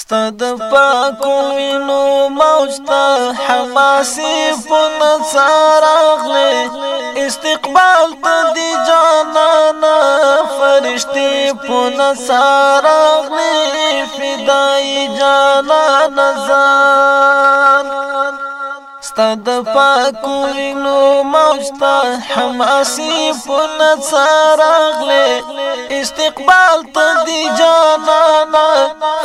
ستد پاکو وینو موجتا حماسی پن ساراغ لے استقبال تا دی جانانا فرشتی پن ساراغ لے فدائی جانانا زان تا د پاکوینو موجتا حماسی په نصاراغله استقبال ته دی جانانا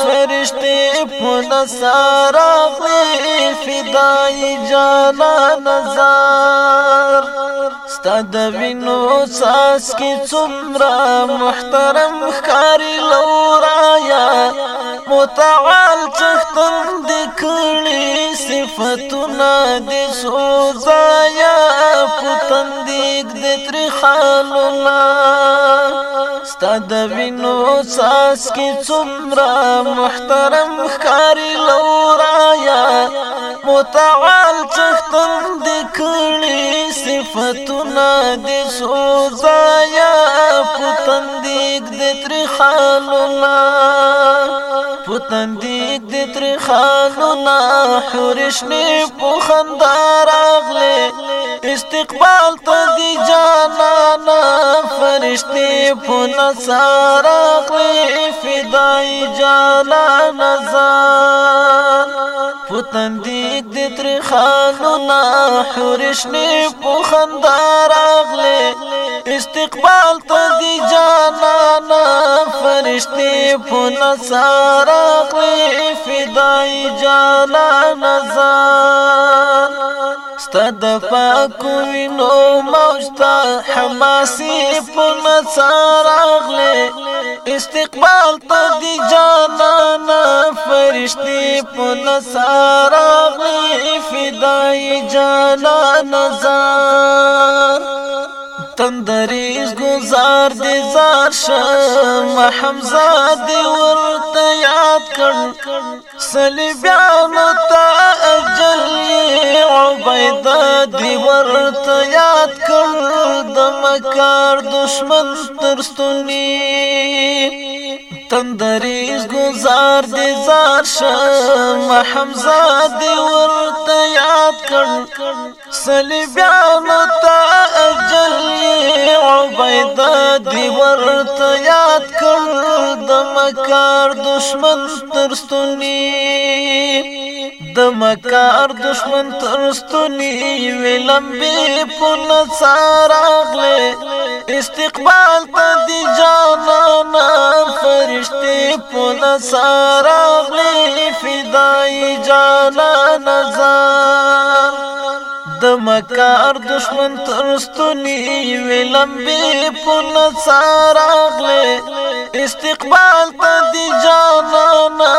فرشتي په نصاراغله فدای جانا نظر ستاد وینو ساس کی څومره محترم خاري لورایا متعال څختن د کړي صفاتونه د سوزایا پتن دیګ د تر خالونه ستاد وینو ساس کی څومره محترم خاري لورایا متعال چختن دکړي صفاتنا د سوزایا پتندیک د تر خالونا پتندیک دی تر خانونا حورشنی پو خندار آغلی استقبال تا دی جانانا فرشتی پو نصار آغلی فدائی جانانا زان پو تندی د تر خانو نا حورشنی په خندار اغله استقبال ته دی جانا نا فرشتي په نصار اغله فدای جانا نزان ستد پاکو وینو موجتا حماسی په نصار اغله استقبال ته دی جانانا فرشتي په نصارا غلي فدای جانانا زار تندریز گزار دی زار شم حمزه دی ورته یاد کړ صلیبیانو ته اجل عبیده دی ورته یاد کار دشمن ترستونی تندریز گزار دی زار شم حمزه دی ورته یاد کړ صلیبیانو ته اجل عبید دی ورته یاد کړ د مکار دشمن ترستونی د مکار دشمن ترستونی ویلمبې پونه ساراغله استقبال ته دی جانانا فرشتي پونه ساراغله فدای جانانا زار د مکار دشمن ترستونی ویلمبه پون ساراغله استقبال ته دی جانانا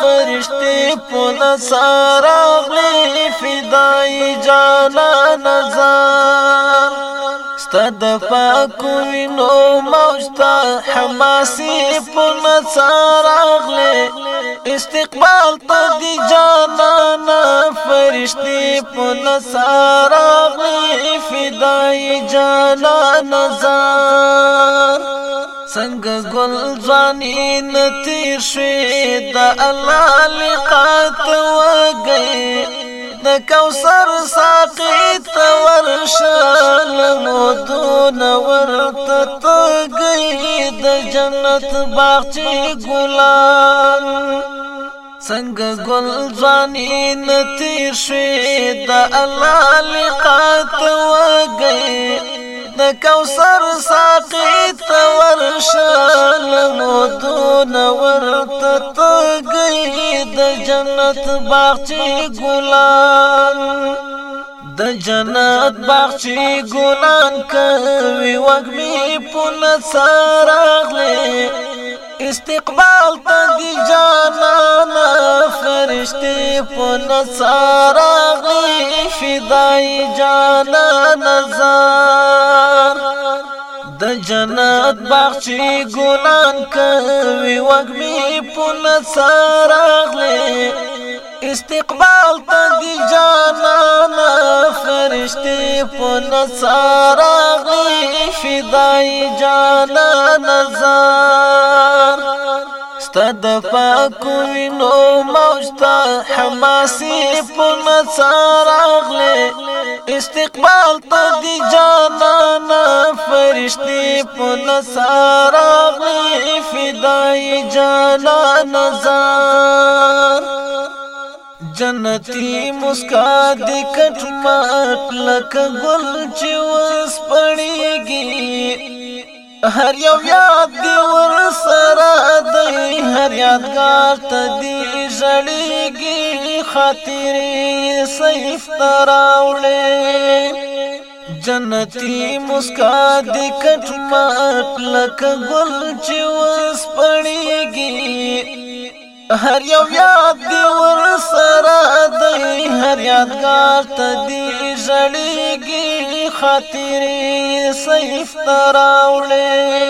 فرشتي پون ساراغله فدای جانانا زار ستد پاکوینو موجتا حماسی پون ساراغلی استقبال تا دی جانانا فرشتی پون ساراغلی فدای جانانا زار سنگ گل زانی نتیر شوی دا اللہ لقات وگئی د کوثر ساقی تور شلمو د جنت باغچه ګلان څنګه ګل ځواني نتی شوي د الله لقات وګي د کوثر ساقي تورشل مودون ورته تګي د جنت باغچه ګلان د جنت باغچې ګلان کوي وګمې پونه سارغلې استقبال ته دی جانانا فرشتي پونه سارغلې فدای جانانا زار د جنت باغچې ګلان کوي وګمې پونه سارغلې استقبال ته دی جانانا فرشتي په نصار غلي فدای جانا نظر ستد پاکوی نو موجتا حماسی په نصار غلي استقبال ته دی جانا نا فرشتي په نصار غلي فدای جانا نظر جنتی مسکا د کټ مات لک ګل چې وس پړېږي هر یو یاد دی ور سره دی هر یادګار ته دی ژړېږي خاطرې سیف تراوړې جنتی مسکا د کټ مات لک ګل چې وس پړېږي هر یو یاد دی ور سره دی هر یادگار ته دی ژړیږي خاطرې سیف تراولې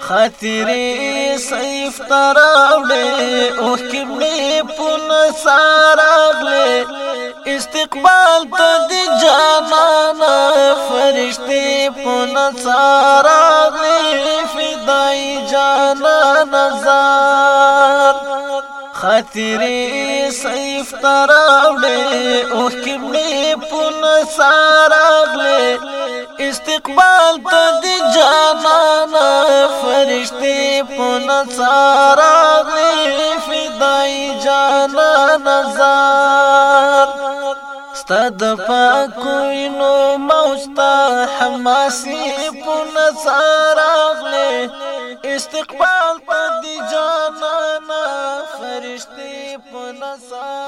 خاطرې سیف تراولې او کمه پون سارغلې استقبال ته دی جانانا فرشتي پون سارغلې فدای جانانا زار خاطرې سیف تراولې او کملې پون استقبال تدي جانانا فرشتي پون في داي جانانا زار ستد پاکوینو موستا حماسي پون سارغلې استقبال صار